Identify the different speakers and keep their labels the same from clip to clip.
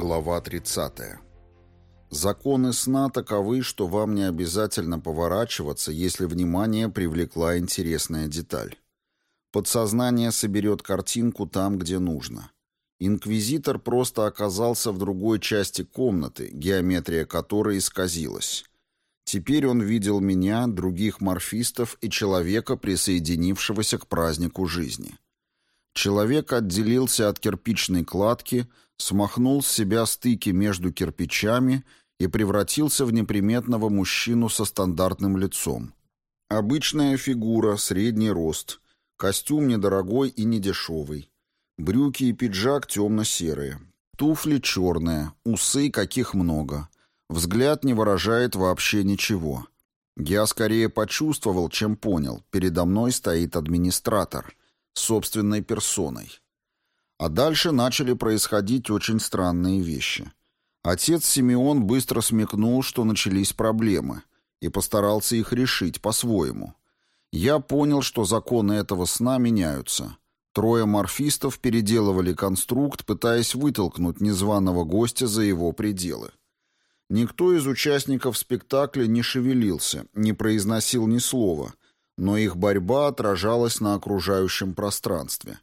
Speaker 1: Глава 30. Законы сна таковы, что вам не обязательно поворачиваться, если внимание привлекла интересная деталь. Подсознание соберет картинку там, где нужно. Инквизитор просто оказался в другой части комнаты, геометрия которой исказилась. Теперь он видел меня, других морфистов и человека, присоединившегося к празднику жизни. Человек отделился от кирпичной кладки, смахнул с себя стыки между кирпичами и превратился в неприметного мужчину со стандартным лицом. Обычная фигура, средний рост, костюм недорогой и недешевый, брюки и пиджак темно-серые, туфли черные, усы каких много. Взгляд не выражает вообще ничего. Я скорее почувствовал, чем понял. Передо мной стоит администратор, собственной персоной. А дальше начали происходить очень странные вещи. Отец Симеон быстро смекнул, что начались проблемы, и постарался их решить по-своему. Я понял, что законы этого сна меняются. Трое морфистов переделывали конструкт, пытаясь вытолкнуть незваного гостя за его пределы. Никто из участников спектакля не шевелился, не произносил ни слова, но их борьба отражалась на окружающем пространстве.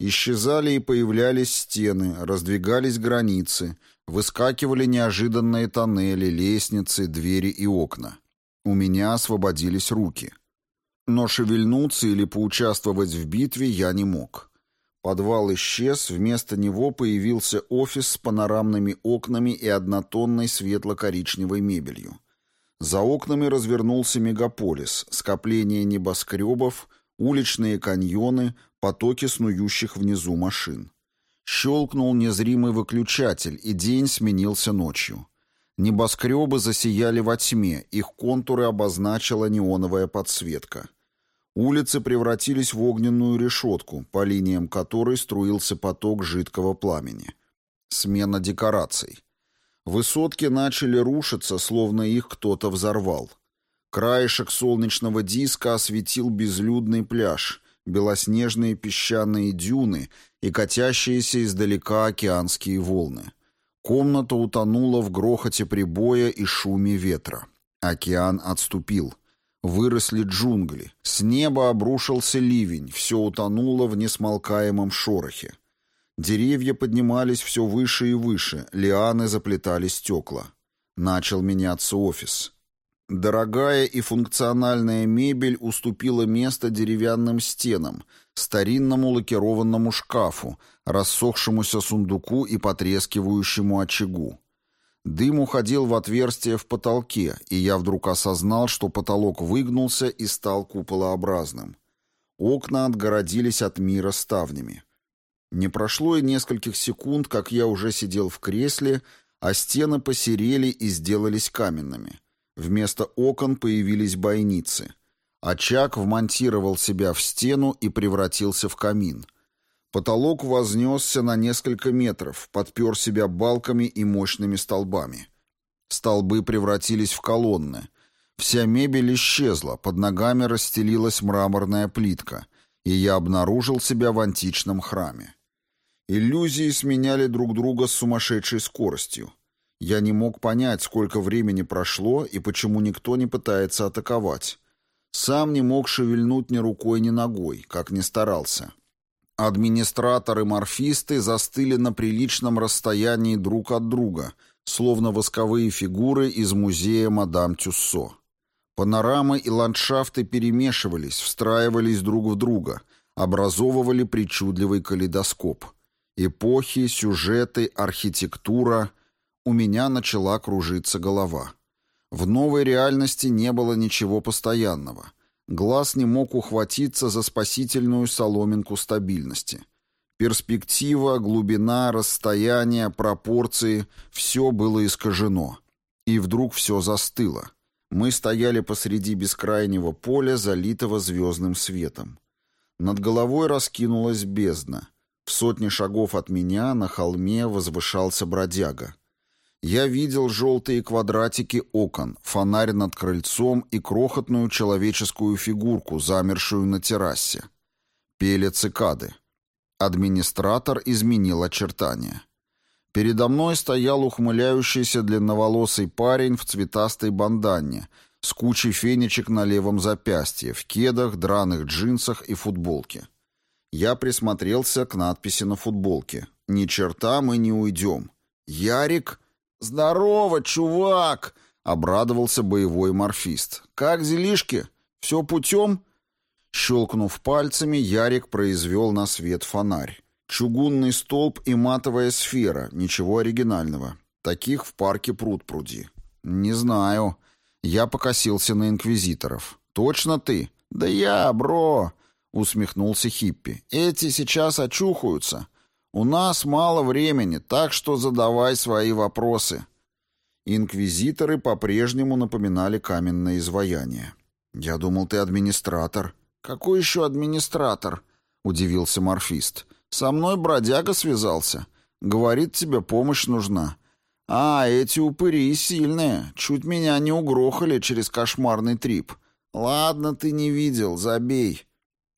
Speaker 1: Исчезали и появлялись стены, раздвигались границы, выскакивали неожиданные тоннели, лестницы, двери и окна. У меня освободились руки. Но шевельнуться или поучаствовать в битве я не мог. Подвал исчез, вместо него появился офис с панорамными окнами и однотонной светло-коричневой мебелью. За окнами развернулся мегаполис, скопление небоскребов, уличные каньоны, потоки снующих внизу машин. Щелкнул незримый выключатель, и день сменился ночью. Небоскребы засияли во тьме, их контуры обозначила неоновая подсветка. Улицы превратились в огненную решетку, по линиям которой струился поток жидкого пламени. Смена декораций. Высотки начали рушиться, словно их кто-то взорвал. Краешек солнечного диска осветил безлюдный пляж, белоснежные песчаные дюны и катящиеся издалека океанские волны. Комната утонула в грохоте прибоя и шуме ветра. Океан отступил. Выросли джунгли. С неба обрушился ливень, все утонуло в несмолкаемом шорохе. Деревья поднимались все выше и выше, лианы заплетали стекла. Начал меняться офис. Дорогая и функциональная мебель уступила место деревянным стенам, старинному лакированному шкафу, рассохшемуся сундуку и потрескивающему очагу. Дым уходил в отверстие в потолке, и я вдруг осознал, что потолок выгнулся и стал куполообразным. Окна отгородились от мира ставнями. Не прошло и нескольких секунд, как я уже сидел в кресле, а стены посерели и сделались каменными. Вместо окон появились бойницы. Очаг вмонтировал себя в стену и превратился в камин. Потолок вознесся на несколько метров, подпер себя балками и мощными столбами. Столбы превратились в колонны. Вся мебель исчезла, под ногами расстелилась мраморная плитка, и я обнаружил себя в античном храме. Иллюзии сменяли друг друга с сумасшедшей скоростью. Я не мог понять, сколько времени прошло и почему никто не пытается атаковать. Сам не мог шевельнуть ни рукой, ни ногой, как ни старался. Администраторы-морфисты застыли на приличном расстоянии друг от друга, словно восковые фигуры из музея мадам Тюссо. Панорамы и ландшафты перемешивались, встраивались друг в друга, образовывали причудливый калейдоскоп. Эпохи, сюжеты, архитектура — у меня начала кружиться голова. В новой реальности не было ничего постоянного. Глаз не мог ухватиться за спасительную соломинку стабильности. Перспектива, глубина, расстояние, пропорции — все было искажено. И вдруг все застыло. Мы стояли посреди бескрайнего поля, залитого звездным светом. Над головой раскинулась бездна. В сотне шагов от меня на холме возвышался бродяга. Я видел желтые квадратики окон, фонарь над крыльцом и крохотную человеческую фигурку, замершую на террасе. Пели цикады. Администратор изменил очертания. Передо мной стоял ухмыляющийся длинноволосый парень в цветастой банданне с кучей фенечек на левом запястье, в кедах, драных джинсах и футболке. Я присмотрелся к надписи на футболке. «Ни черта мы не уйдем». «Ярик?» «Здорово, чувак!» — обрадовался боевой морфист. «Как делишки? Все путем?» Щелкнув пальцами, Ярик произвел на свет фонарь. Чугунный столб и матовая сфера, ничего оригинального. Таких в парке пруд пруди. «Не знаю». Я покосился на инквизиторов. «Точно ты?» «Да я, бро!» — усмехнулся Хиппи. «Эти сейчас очухаются. У нас мало времени, так что задавай свои вопросы». Инквизиторы по-прежнему напоминали каменное изваяние. «Я думал, ты администратор». «Какой еще администратор?» — удивился морфист. «Со мной бродяга связался. Говорит, тебе помощь нужна». «А, эти упыри сильные. Чуть меня не угрохали через кошмарный трип. Ладно, ты не видел, забей».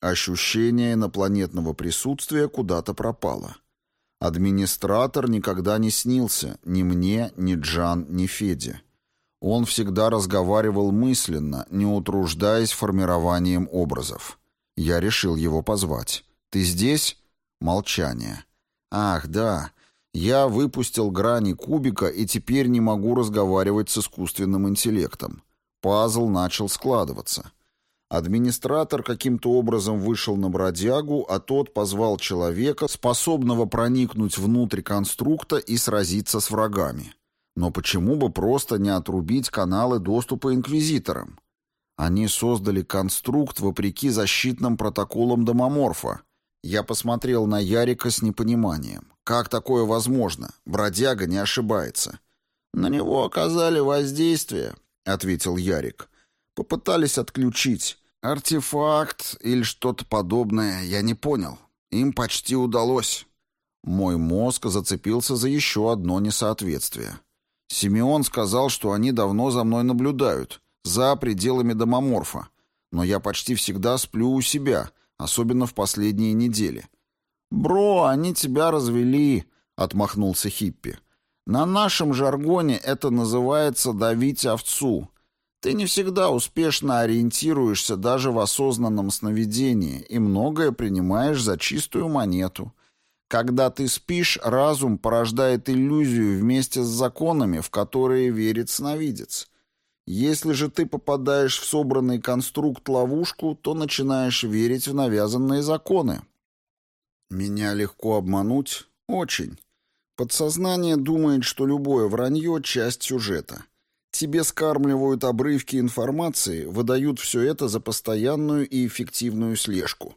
Speaker 1: Ощущение инопланетного присутствия куда-то пропало. Администратор никогда не снился ни мне, ни Джан, ни Феде. Он всегда разговаривал мысленно, не утруждаясь формированием образов. Я решил его позвать. «Ты здесь?» Молчание. «Ах, да. Я выпустил грани кубика и теперь не могу разговаривать с искусственным интеллектом. Пазл начал складываться. Администратор каким-то образом вышел на бродягу, а тот позвал человека, способного проникнуть внутрь конструкта и сразиться с врагами. Но почему бы просто не отрубить каналы доступа инквизиторам? Они создали конструкт вопреки защитным протоколам домоморфа. Я посмотрел на Ярика с непониманием. Как такое возможно? Бродяга не ошибается. На него оказали воздействие, ответил Ярик. Попытались отключить. Артефакт или что-то подобное, я не понял. Им почти удалось. Мой мозг зацепился за еще одно несоответствие. Симеон сказал, что они давно за мной наблюдают, за пределами домоморфа. Но я почти всегда сплю у себя, особенно в последние недели. «Бро, они тебя развели», — отмахнулся Хиппи. «На нашем жаргоне это называется «давить овцу». Ты не всегда успешно ориентируешься даже в осознанном сновидении и многое принимаешь за чистую монету. Когда ты спишь, разум порождает иллюзию вместе с законами, в которые верит сновидец. Если же ты попадаешь в собранный конструкт-ловушку, то начинаешь верить в навязанные законы. Меня легко обмануть? Очень. Подсознание думает, что любое вранье — часть сюжета. Тебе скармливают обрывки информации, выдают все это за постоянную и эффективную слежку.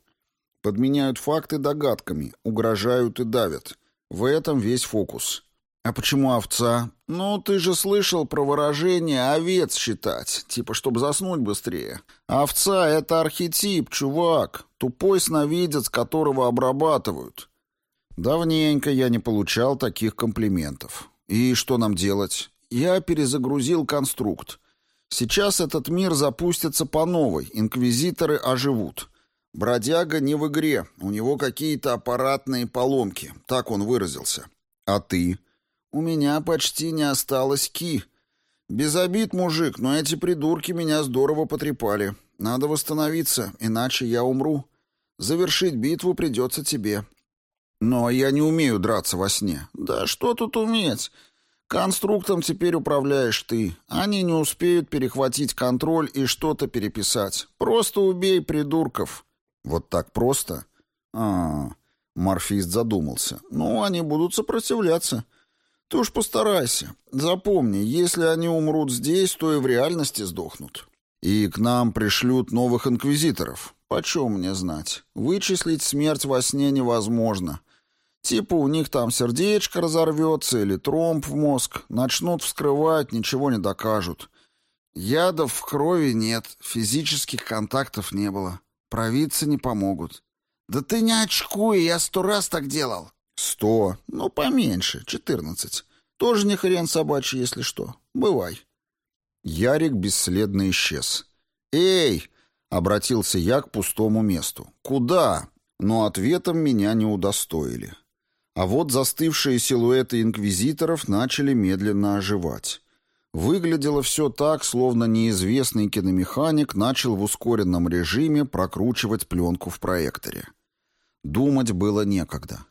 Speaker 1: Подменяют факты догадками, угрожают и давят. В этом весь фокус. А почему овца? Ну, ты же слышал про выражение «овец считать», типа, чтобы заснуть быстрее. Овца — это архетип, чувак, тупой сновидец, которого обрабатывают. Давненько я не получал таких комплиментов. И что нам делать? Я перезагрузил конструкт. Сейчас этот мир запустится по новой, инквизиторы оживут. Бродяга не в игре, у него какие-то аппаратные поломки, так он выразился. А ты? У меня почти не осталось ки. Без обид, мужик, но эти придурки меня здорово потрепали. Надо восстановиться, иначе я умру. Завершить битву придется тебе. Но я не умею драться во сне. Да что тут уметь? Конструктом теперь управляешь ты. Они не успеют перехватить контроль и что-то переписать. Просто убей придурков. Вот так просто? А, -а, -а. Морфист задумался. Ну, они будут сопротивляться. Ты уж постарайся. Запомни, если они умрут здесь, то и в реальности сдохнут. И к нам пришлют новых инквизиторов. Почем мне знать? Вычислить смерть во сне невозможно. Типа у них там сердечко разорвется или тромб в мозг. Начнут вскрывать, ничего не докажут. Ядов в крови нет, физических контактов не было. Провидцы не помогут. Да ты не очкуй, я сто раз так делал. Сто? Ну, поменьше, четырнадцать. Тоже не хрен собачий, если что. Бывай. Ярик бесследно исчез. «Эй!» — обратился я к пустому месту. «Куда?» Но ответом меня не удостоили. А вот застывшие силуэты инквизиторов начали медленно оживать. Выглядело все так, словно неизвестный киномеханик начал в ускоренном режиме прокручивать пленку в проекторе. Думать было некогда.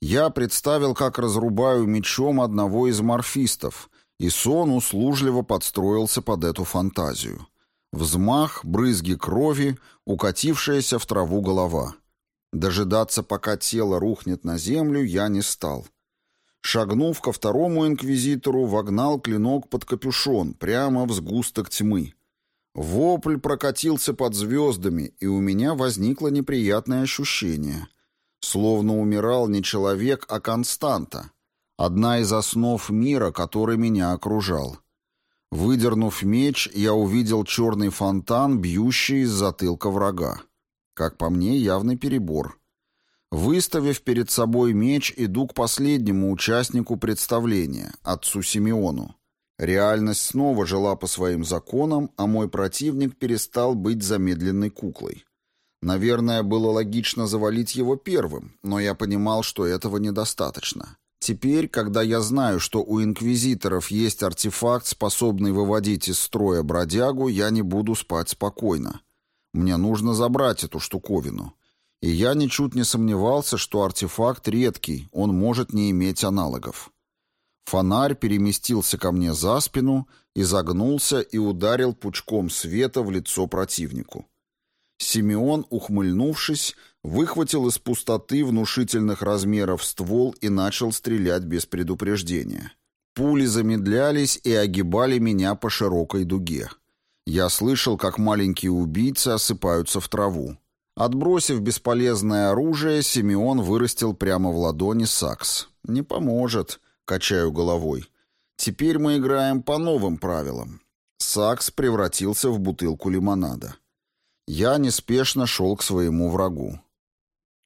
Speaker 1: Я представил, как разрубаю мечом одного из морфистов, и сон услужливо подстроился под эту фантазию. Взмах, брызги крови, укатившаяся в траву голова. Дожидаться, пока тело рухнет на землю, я не стал. Шагнув ко второму инквизитору, вогнал клинок под капюшон, прямо в сгусток тьмы. Вопль прокатился под звездами, и у меня возникло неприятное ощущение. Словно умирал не человек, а константа. Одна из основ мира, который меня окружал. Выдернув меч, я увидел черный фонтан, бьющий из затылка врага. Как по мне, явный перебор. Выставив перед собой меч, иду к последнему участнику представления, отцу Симеону. Реальность снова жила по своим законам, а мой противник перестал быть замедленной куклой. Наверное, было логично завалить его первым, но я понимал, что этого недостаточно. Теперь, когда я знаю, что у инквизиторов есть артефакт, способный выводить из строя бродягу, я не буду спать спокойно. Мне нужно забрать эту штуковину. И я ничуть не сомневался, что артефакт редкий, он может не иметь аналогов. Фонарь переместился ко мне за спину, изогнулся и ударил пучком света в лицо противнику. Симеон, ухмыльнувшись, выхватил из пустоты внушительных размеров ствол и начал стрелять без предупреждения. Пули замедлялись и огибали меня по широкой дуге. Я слышал, как маленькие убийцы осыпаются в траву. Отбросив бесполезное оружие, Симеон вырастил прямо в ладони сакс. «Не поможет», — качаю головой. «Теперь мы играем по новым правилам». Сакс превратился в бутылку лимонада. Я неспешно шел к своему врагу.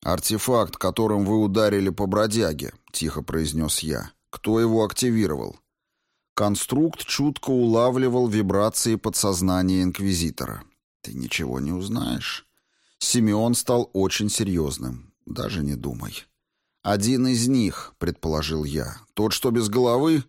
Speaker 1: «Артефакт, которым вы ударили по бродяге», — тихо произнес я. «Кто его активировал?» Конструкт чутко улавливал вибрации подсознания Инквизитора. «Ты ничего не узнаешь». Симеон стал очень серьезным. Даже не думай. «Один из них», — предположил я. «Тот, что без головы?»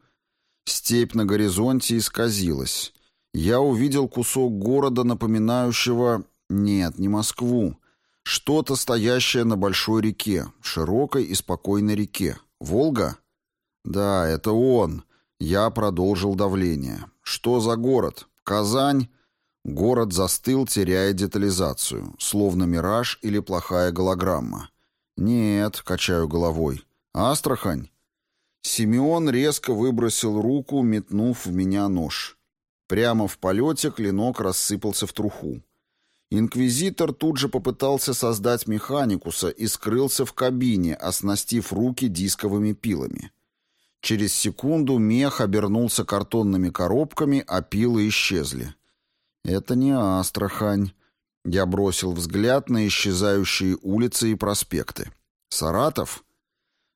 Speaker 1: Степь на горизонте исказилась. Я увидел кусок города, напоминающего... Нет, не Москву. Что-то стоящее на большой реке, широкой и спокойной реке. Волга? Да, это он. Я продолжил давление. Что за город? Казань? Город застыл, теряя детализацию, словно мираж или плохая голограмма. «Нет», — качаю головой. «Астрахань?» Симеон резко выбросил руку, метнув в меня нож. Прямо в полете клинок рассыпался в труху. Инквизитор тут же попытался создать механикуса и скрылся в кабине, оснастив руки дисковыми пилами. Через секунду мех обернулся картонными коробками, а пилы исчезли. Это не Астрахань. Я бросил взгляд на исчезающие улицы и проспекты. Саратов?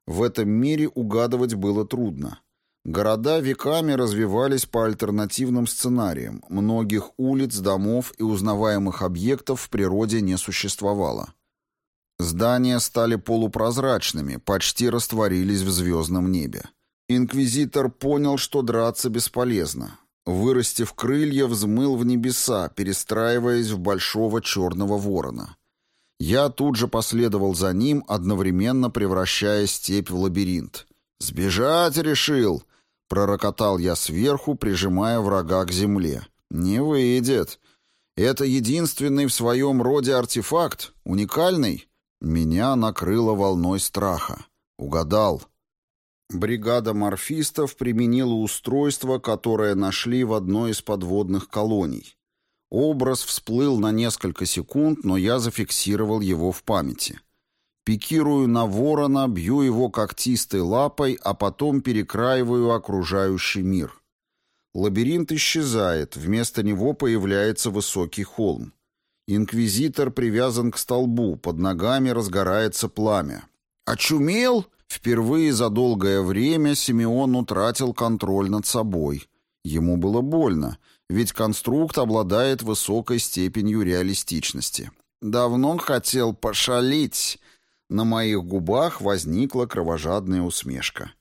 Speaker 1: В этом мире угадывать было трудно. Города веками развивались по альтернативным сценариям. Многих улиц, домов и узнаваемых объектов в природе не существовало. Здания стали полупрозрачными, почти растворились в звездном небе. Инквизитор понял, что драться бесполезно. Вырастив крылья, взмыл в небеса, перестраиваясь в большого черного ворона. Я тут же последовал за ним, одновременно превращая степь в лабиринт. «Сбежать решил!» — пророкотал я сверху, прижимая врага к земле. «Не выйдет. Это единственный в своем роде артефакт, уникальный». Меня накрыло волной страха. Угадал. Бригада морфистов применила устройство, которое нашли в одной из подводных колоний. Образ всплыл на несколько секунд, но я зафиксировал его в памяти. Пикирую на ворона, бью его когтистой лапой, а потом перекраиваю окружающий мир. Лабиринт исчезает, вместо него появляется высокий холм. Инквизитор привязан к столбу, под ногами разгорается пламя. «Очумел?» Впервые за долгое время Симеон утратил контроль над собой. Ему было больно, ведь конструкт обладает высокой степенью реалистичности. Давно хотел пошалить, На моих губах возникла кровожадная усмешка.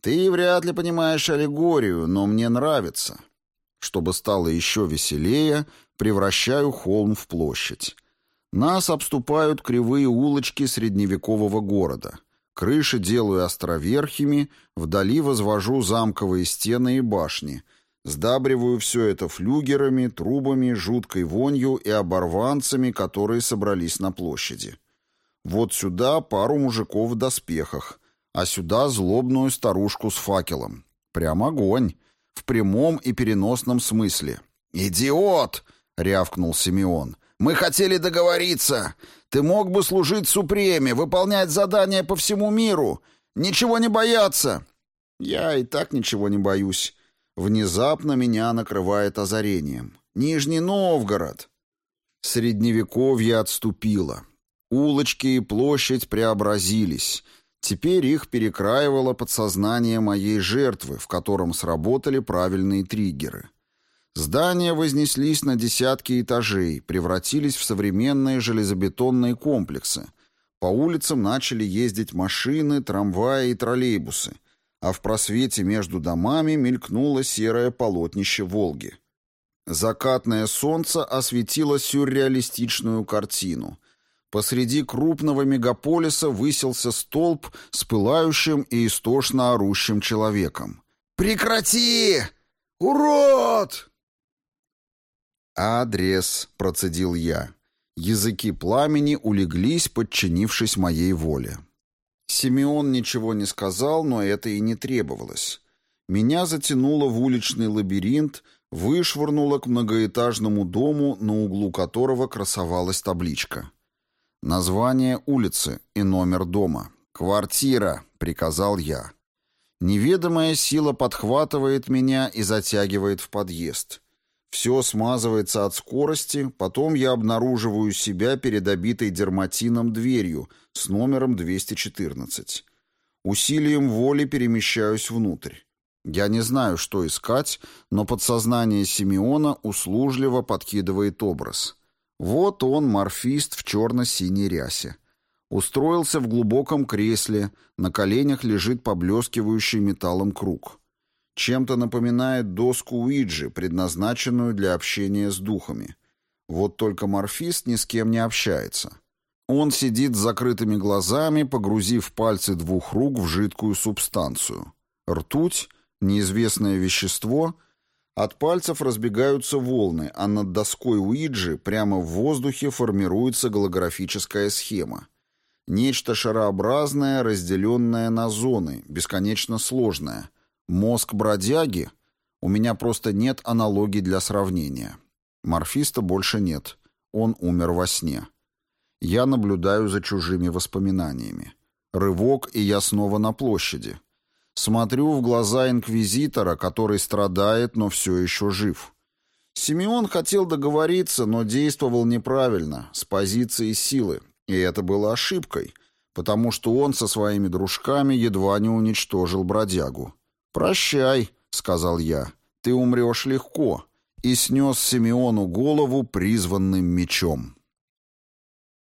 Speaker 1: «Ты вряд ли понимаешь аллегорию, но мне нравится». Чтобы стало еще веселее, превращаю холм в площадь. Нас обступают кривые улочки средневекового города. Крыши делаю островерхими, вдали возвожу замковые стены и башни. Сдабриваю все это флюгерами, трубами, жуткой вонью и оборванцами, которые собрались на площади. Вот сюда пару мужиков в доспехах, а сюда злобную старушку с факелом. Прям огонь. В прямом и переносном смысле. «Идиот!» — рявкнул Симеон. Мы хотели договориться. Ты мог бы служить Супреме, выполнять задания по всему миру. Ничего не бояться». «Я и так ничего не боюсь». Внезапно меня накрывает озарением. «Нижний Новгород». Средневековье отступило. Улочки и площадь преобразились. Теперь их перекраивало подсознание моей жертвы, в котором сработали правильные триггеры. Здания вознеслись на десятки этажей, превратились в современные железобетонные комплексы. По улицам начали ездить машины, трамваи и троллейбусы, а в просвете между домами мелькнуло серое полотнище Волги. Закатное солнце осветило сюрреалистичную картину. Посреди крупного мегаполиса высился столб с пылающим и истошно орущим человеком. «Прекрати! Урод!» «Адрес», — процедил я. Языки пламени улеглись, подчинившись моей воле. Симеон ничего не сказал, но это и не требовалось. Меня затянуло в уличный лабиринт, вышвырнуло к многоэтажному дому, на углу которого красовалась табличка. Название улицы и номер дома. «Квартира», — приказал я. Неведомая сила подхватывает меня и затягивает в подъезд. Все смазывается от скорости, потом я обнаруживаю себя перед обитой дерматином дверью с номером 214. Усилием воли перемещаюсь внутрь. Я не знаю, что искать, но подсознание Симеона услужливо подкидывает образ. Вот он, морфист в черно-синей рясе. Устроился в глубоком кресле, на коленях лежит поблескивающий металлом круг. Чем-то напоминает доску Уиджи, предназначенную для общения с духами. Вот только морфист ни с кем не общается. Он сидит с закрытыми глазами, погрузив пальцы двух рук в жидкую субстанцию. Ртуть, неизвестное вещество, от пальцев разбегаются волны, а над доской Уиджи прямо в воздухе формируется голографическая схема. Нечто шарообразное, разделенное на зоны, бесконечно сложное – Мозг бродяги? У меня просто нет аналогий для сравнения. Морфиста больше нет. Он умер во сне. Я наблюдаю за чужими воспоминаниями. Рывок, и я снова на площади. Смотрю в глаза инквизитора, который страдает, но все еще жив. Симеон хотел договориться, но действовал неправильно, с позиции силы. И это было ошибкой, потому что он со своими дружками едва не уничтожил бродягу. «Прощай», — сказал я, — «ты умрешь легко», и снес Симеону голову призванным мечом.